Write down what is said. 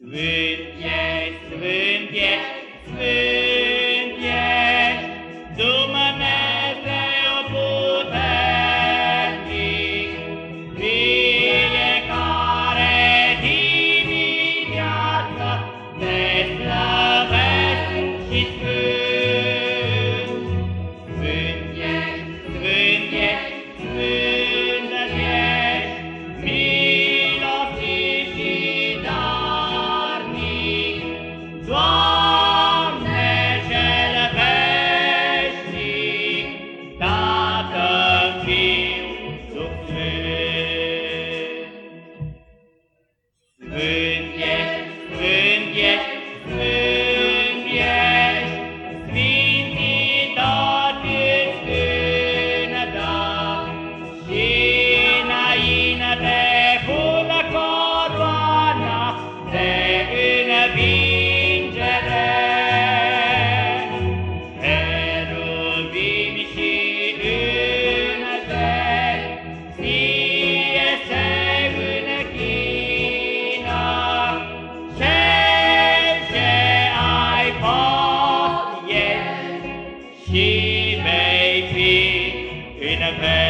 Sfânt ești, Sfânt ești, Fiu, Duh Sfânt. Sfânt in a.